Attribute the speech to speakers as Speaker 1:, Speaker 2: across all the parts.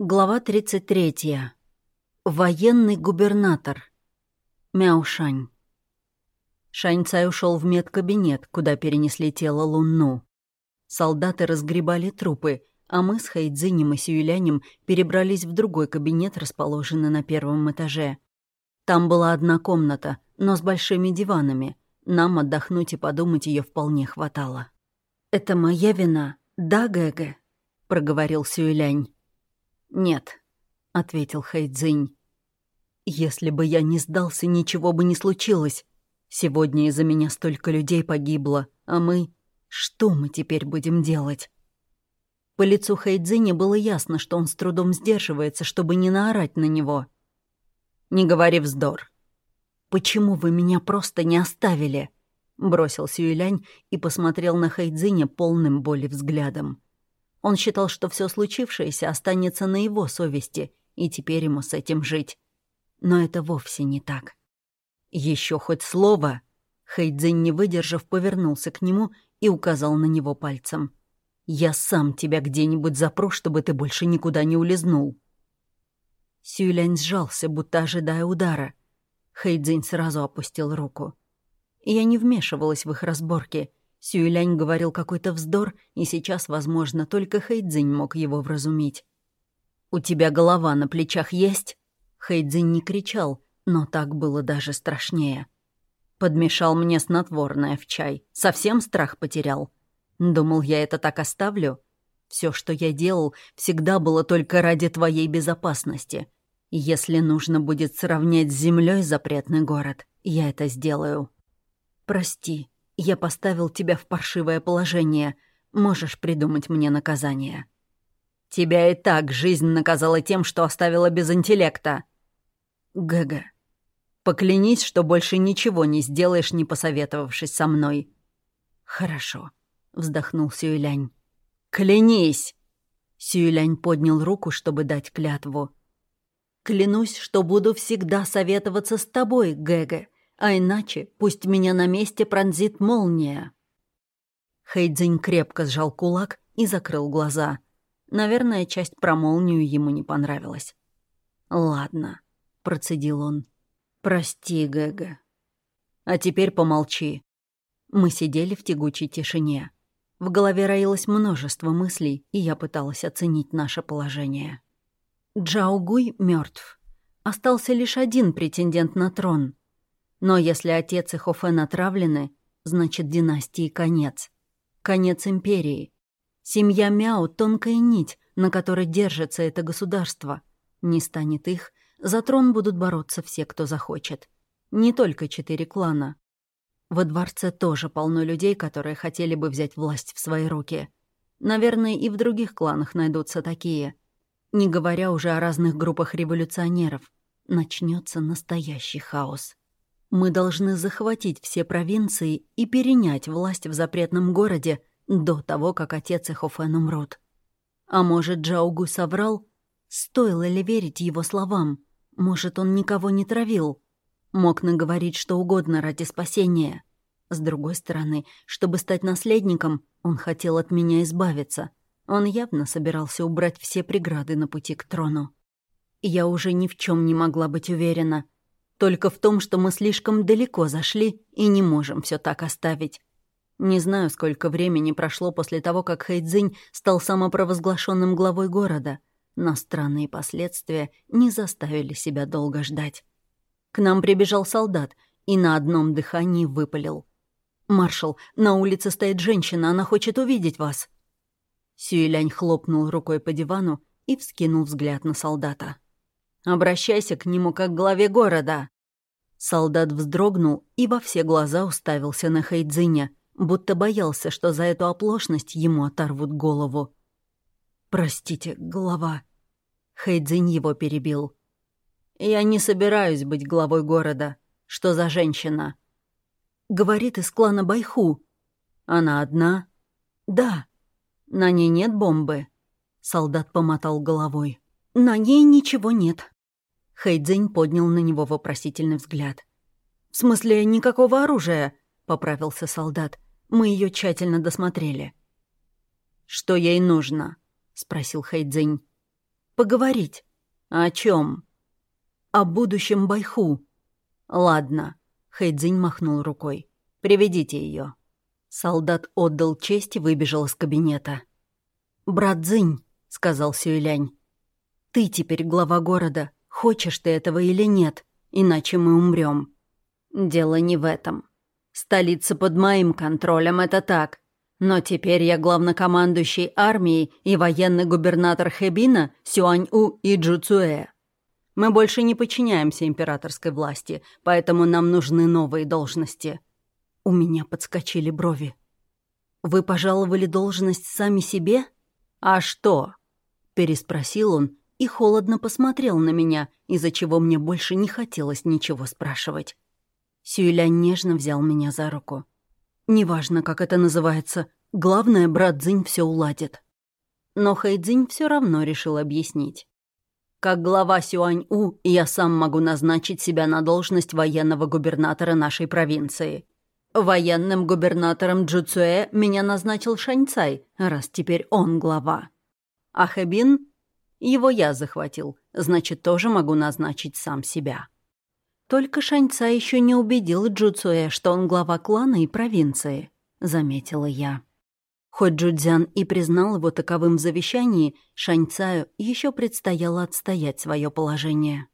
Speaker 1: Глава 33. Военный губернатор. Мяушань. Шаньцай ушел в медкабинет, куда перенесли тело Лунну. Солдаты разгребали трупы, а мы с Хайдзинем и Сюэлянем перебрались в другой кабинет, расположенный на первом этаже. Там была одна комната, но с большими диванами. Нам отдохнуть и подумать ее вполне хватало. «Это моя вина, да, Гэгэ?» — проговорил Сюэлянь. «Нет», — ответил Хайдзинь. «Если бы я не сдался, ничего бы не случилось. Сегодня из-за меня столько людей погибло, а мы... Что мы теперь будем делать?» По лицу Хайдзиня было ясно, что он с трудом сдерживается, чтобы не наорать на него. «Не говори вздор». «Почему вы меня просто не оставили?» Бросил Сюэлянь и посмотрел на Хайдзиня полным боли взглядом. Он считал, что все случившееся останется на его совести, и теперь ему с этим жить. Но это вовсе не так. Еще хоть слово. Хэйдзин, не выдержав, повернулся к нему и указал на него пальцем. «Я сам тебя где-нибудь запру, чтобы ты больше никуда не улизнул». Сюлянь сжался, будто ожидая удара. Хэйдзин сразу опустил руку. Я не вмешивалась в их разборки — Сюэлянь говорил какой-то вздор, и сейчас, возможно, только Хэйдзинь мог его вразумить. «У тебя голова на плечах есть?» Хэйдзинь не кричал, но так было даже страшнее. Подмешал мне снотворное в чай. Совсем страх потерял. Думал, я это так оставлю? Все, что я делал, всегда было только ради твоей безопасности. Если нужно будет сравнять с землей запретный город, я это сделаю. Прости, я поставил тебя в паршивое положение. Можешь придумать мне наказание». «Тебя и так жизнь наказала тем, что оставила без интеллекта». «Гэга, поклянись, что больше ничего не сделаешь, не посоветовавшись со мной». «Хорошо», — вздохнул Сюэлянь. «Клянись!» Сюэлянь поднял руку, чтобы дать клятву. «Клянусь, что буду всегда советоваться с тобой, Гэга, а иначе пусть меня на месте пронзит молния. Хейдзинь крепко сжал кулак и закрыл глаза. Наверное, часть про молнию ему не понравилась. «Ладно», — процедил он. «Прости, Гэга. А теперь помолчи». Мы сидели в тягучей тишине. В голове роилось множество мыслей, и я пыталась оценить наше положение. Джаугуй мертв. Остался лишь один претендент на трон. Но если отец и Хофен отравлены, значит династии конец. Конец империи. Семья Мяо — тонкая нить, на которой держится это государство. Не станет их, за трон будут бороться все, кто захочет. Не только четыре клана. Во дворце тоже полно людей, которые хотели бы взять власть в свои руки. Наверное, и в других кланах найдутся такие. Не говоря уже о разных группах революционеров. Начнется настоящий хаос. Мы должны захватить все провинции и перенять власть в запретном городе до того, как отец и Хофен умрут. А может, Джаугу соврал? Стоило ли верить его словам? Может, он никого не травил? Мог наговорить что угодно ради спасения. С другой стороны, чтобы стать наследником, он хотел от меня избавиться. Он явно собирался убрать все преграды на пути к трону. Я уже ни в чем не могла быть уверена — только в том, что мы слишком далеко зашли и не можем все так оставить. Не знаю, сколько времени прошло после того, как Хэйдзинь стал самопровозглашенным главой города, но странные последствия не заставили себя долго ждать. К нам прибежал солдат и на одном дыхании выпалил. «Маршал, на улице стоит женщина, она хочет увидеть вас». Сюэлянь хлопнул рукой по дивану и вскинул взгляд на солдата. Обращайся к нему как к главе города». Солдат вздрогнул и во все глаза уставился на Хайдзиня, будто боялся, что за эту оплошность ему оторвут голову. «Простите, глава». Хайдзинь его перебил. «Я не собираюсь быть главой города. Что за женщина?» «Говорит из клана Байху». «Она одна?» «Да». «На ней нет бомбы?» Солдат помотал головой. «На ней ничего нет». Хэйдзинь поднял на него вопросительный взгляд. «В смысле, никакого оружия?» — поправился солдат. «Мы ее тщательно досмотрели». «Что ей нужно?» — спросил Хэйдзинь. Поговорить».
Speaker 2: «О чем?
Speaker 1: «О будущем Байху».
Speaker 2: «Ладно», — Хэйдзинь махнул рукой. «Приведите ее. Солдат отдал честь и выбежал из кабинета.
Speaker 1: «Брат Зинь», — сказал Сюэлянь, — «ты теперь глава города. Хочешь ты этого или нет, иначе мы умрем.
Speaker 2: «Дело не в этом. Столица под моим контролем, это так. Но теперь я главнокомандующий армией и военный губернатор Хэбина, Сюань-У и Джуцуэ. Мы больше не подчиняемся императорской власти, поэтому нам нужны новые должности».
Speaker 1: У меня подскочили брови. «Вы пожаловали должность сами себе?»
Speaker 2: «А что?» — переспросил он и холодно посмотрел на меня, из-за чего мне больше не хотелось ничего спрашивать.
Speaker 1: Сюэля нежно взял меня за руку. «Неважно, как это называется. Главное, брат Цзинь все уладит».
Speaker 2: Но Хэйдзинь все равно решил объяснить. Как глава Сюань-У, я сам могу назначить себя на должность военного губернатора нашей провинции. Военным губернатором Джуцуэ меня назначил Шаньцай, раз теперь он глава. А Хэбин? Его я захватил, значит, тоже могу назначить сам себя.
Speaker 1: Только Шаньцай еще не убедил Джуцуэ, что он глава клана и провинции, заметила я. Хоть Джудзян и признал его таковым в завещании, Шаньцаю еще предстояло отстоять свое положение.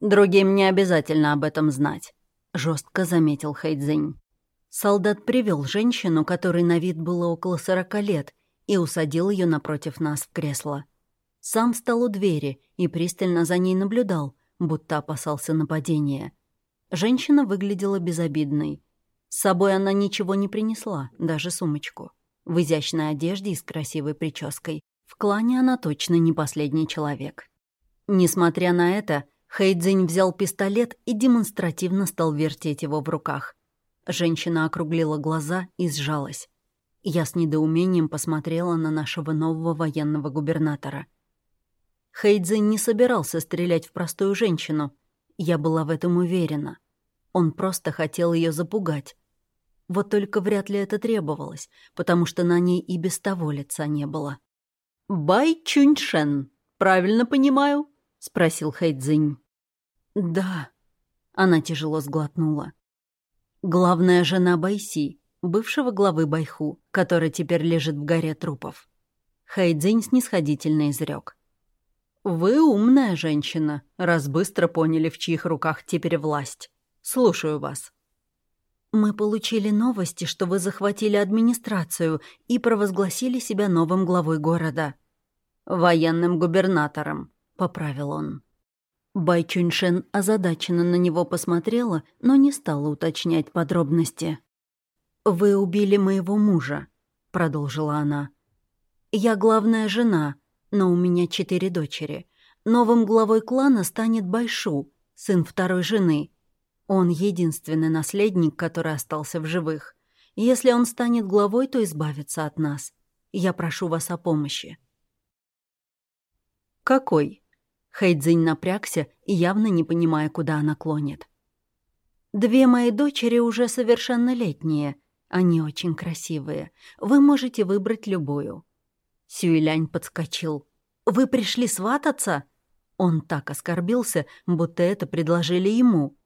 Speaker 2: «Другим не обязательно об этом знать», — жестко заметил Хайдзинь.
Speaker 1: Солдат привел женщину, которой на вид было около сорока лет, и усадил ее напротив нас в кресло. Сам встал у двери и пристально за ней наблюдал, будто опасался нападения. Женщина выглядела безобидной. С собой она ничего не принесла, даже сумочку в изящной одежде и с красивой прической. В клане она точно не последний человек. Несмотря на это, Хэйдзинь взял пистолет и демонстративно стал вертеть его в руках. Женщина округлила глаза и сжалась. Я с недоумением посмотрела на нашего нового военного губернатора. Хэйдзинь не собирался стрелять в простую женщину. Я была в этом уверена. Он просто хотел ее запугать. Вот только вряд ли это требовалось, потому что на ней и без того лица не было.
Speaker 2: «Бай Чуньшен, правильно понимаю?» — спросил Хэйдзинь.
Speaker 1: «Да». Она тяжело сглотнула. Главная жена Байси, бывшего главы Байху, который теперь лежит в горе трупов. Хайдзинь снисходительно изрек.
Speaker 2: «Вы умная женщина, раз быстро поняли, в чьих руках теперь власть. Слушаю вас».
Speaker 1: «Мы получили новости, что вы захватили администрацию и провозгласили себя новым главой города».
Speaker 2: «Военным губернатором», — поправил он.
Speaker 1: Бай Чуньшен озадаченно на него посмотрела, но не стала уточнять подробности. «Вы убили моего мужа», — продолжила она. «Я главная жена, но у меня четыре дочери. Новым главой клана станет Байшу, сын второй жены. Он единственный наследник, который остался в живых. Если он станет главой, то избавится от нас. Я прошу вас о помощи».
Speaker 2: «Какой?»
Speaker 1: Хэйдзинь напрягся, явно не понимая, куда она клонит. «Две мои дочери уже совершеннолетние. Они очень красивые. Вы можете выбрать любую». Сюэлянь подскочил. «Вы пришли свататься?» Он так оскорбился, будто это предложили ему.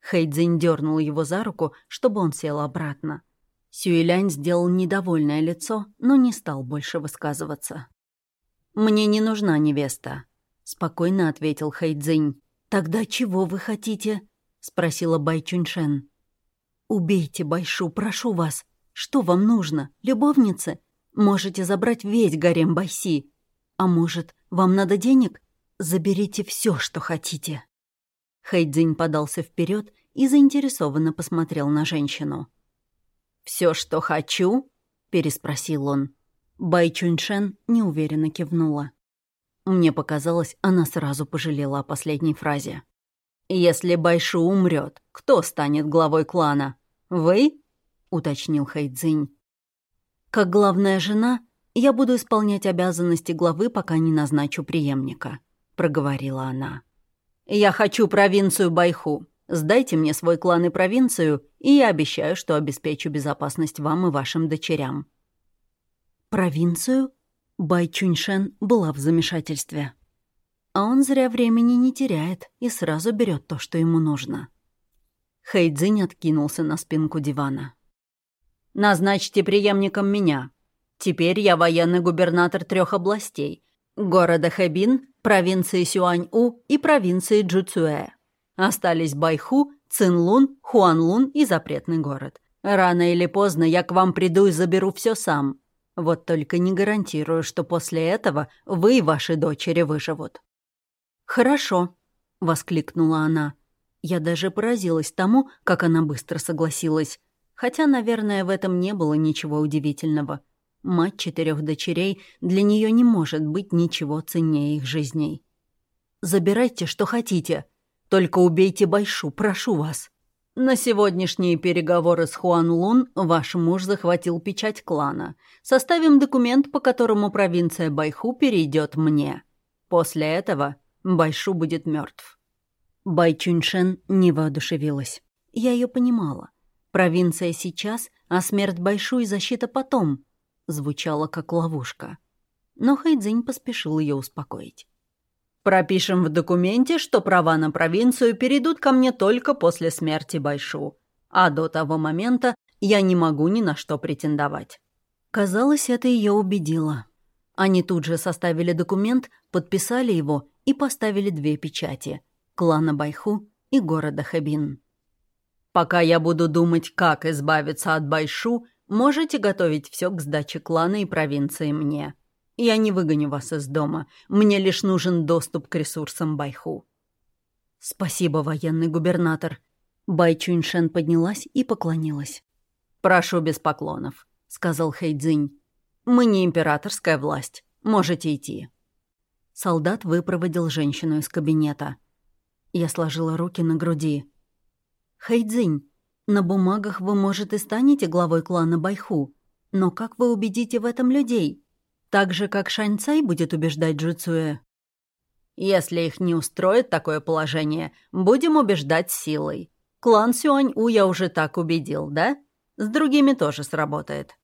Speaker 1: Хэйдзинь дернул его за руку, чтобы он сел обратно. Сюэлянь сделал недовольное лицо, но не стал больше высказываться.
Speaker 2: «Мне не нужна невеста», — спокойно ответил Хэйдзинь.
Speaker 1: «Тогда чего вы хотите?» — спросила Бай Чуньшен. «Убейте Байшу, прошу вас. Что вам нужно? Любовницы? Можете забрать весь гарем Байси. А может, вам надо денег? Заберите все, что хотите». Хэйдзинь подался вперед и заинтересованно посмотрел на женщину.
Speaker 2: Все, что хочу?» — переспросил он.
Speaker 1: Бай Чуньшен неуверенно кивнула. Мне показалось, она сразу пожалела о последней фразе.
Speaker 2: «Если Байшу умрет, кто станет главой клана? Вы?» — уточнил Хайдзинь.
Speaker 1: «Как главная жена, я буду исполнять обязанности главы, пока не назначу преемника», — проговорила она.
Speaker 2: «Я хочу провинцию Байху. Сдайте мне свой клан и провинцию, и я обещаю, что обеспечу безопасность вам и вашим дочерям».
Speaker 1: «Провинцию?» Бай Чуньшен была в замешательстве. А он зря времени не теряет и сразу берет то, что ему нужно. Хэйдзинь откинулся на спинку дивана.
Speaker 2: «Назначьте преемником меня. Теперь я военный губернатор трех областей. Города Хэбин, провинции Сюань-У и провинции Джуцуэ. Остались Байху, Цинлун, Хуанлун и запретный город. Рано или поздно я к вам приду и заберу все сам. Вот только не гарантирую, что после этого вы и ваши дочери выживут».
Speaker 1: «Хорошо», — воскликнула она. Я даже поразилась тому, как она быстро согласилась. Хотя, наверное, в этом не было ничего удивительного. Мать четырех дочерей для нее не может быть ничего ценнее их жизней. «Забирайте, что хотите. Только убейте Байшу, прошу вас».
Speaker 2: На сегодняшние переговоры с Хуан Лун ваш муж захватил печать клана. Составим документ, по которому провинция Байху перейдет мне. После этого Байшу будет мертв.
Speaker 1: Бай Чуньшен не воодушевилась. Я ее понимала. Провинция сейчас, а смерть Байшу и защита потом. Звучало как ловушка. Но Хайдзинь поспешил ее успокоить.
Speaker 2: Пропишем в документе, что права на провинцию перейдут ко мне только после смерти Байшу. А до того момента я не могу ни на что претендовать.
Speaker 1: Казалось, это ее убедило. Они тут же составили документ, подписали его и поставили две печати — клана Байху и города Хэбин.
Speaker 2: «Пока я буду думать, как избавиться от Байшу, можете готовить все к сдаче клана и провинции мне. Я не выгоню вас из дома, мне лишь нужен доступ к ресурсам Байху».
Speaker 1: «Спасибо, военный губернатор». Бай Чуньшен поднялась и поклонилась.
Speaker 2: «Прошу без поклонов», — сказал Хэйдзинь. «Мы не императорская власть. Можете идти».
Speaker 1: Солдат выпроводил женщину из кабинета. Я сложила руки на груди. «Хайдзинь, на бумагах вы, может, и станете главой клана Байху, но как вы убедите в этом людей? Так же, как Шаньцай будет убеждать Джуцуэ?»
Speaker 2: «Если их не устроит такое положение, будем убеждать силой. Клан Сюань-У я уже так убедил, да? С другими тоже сработает».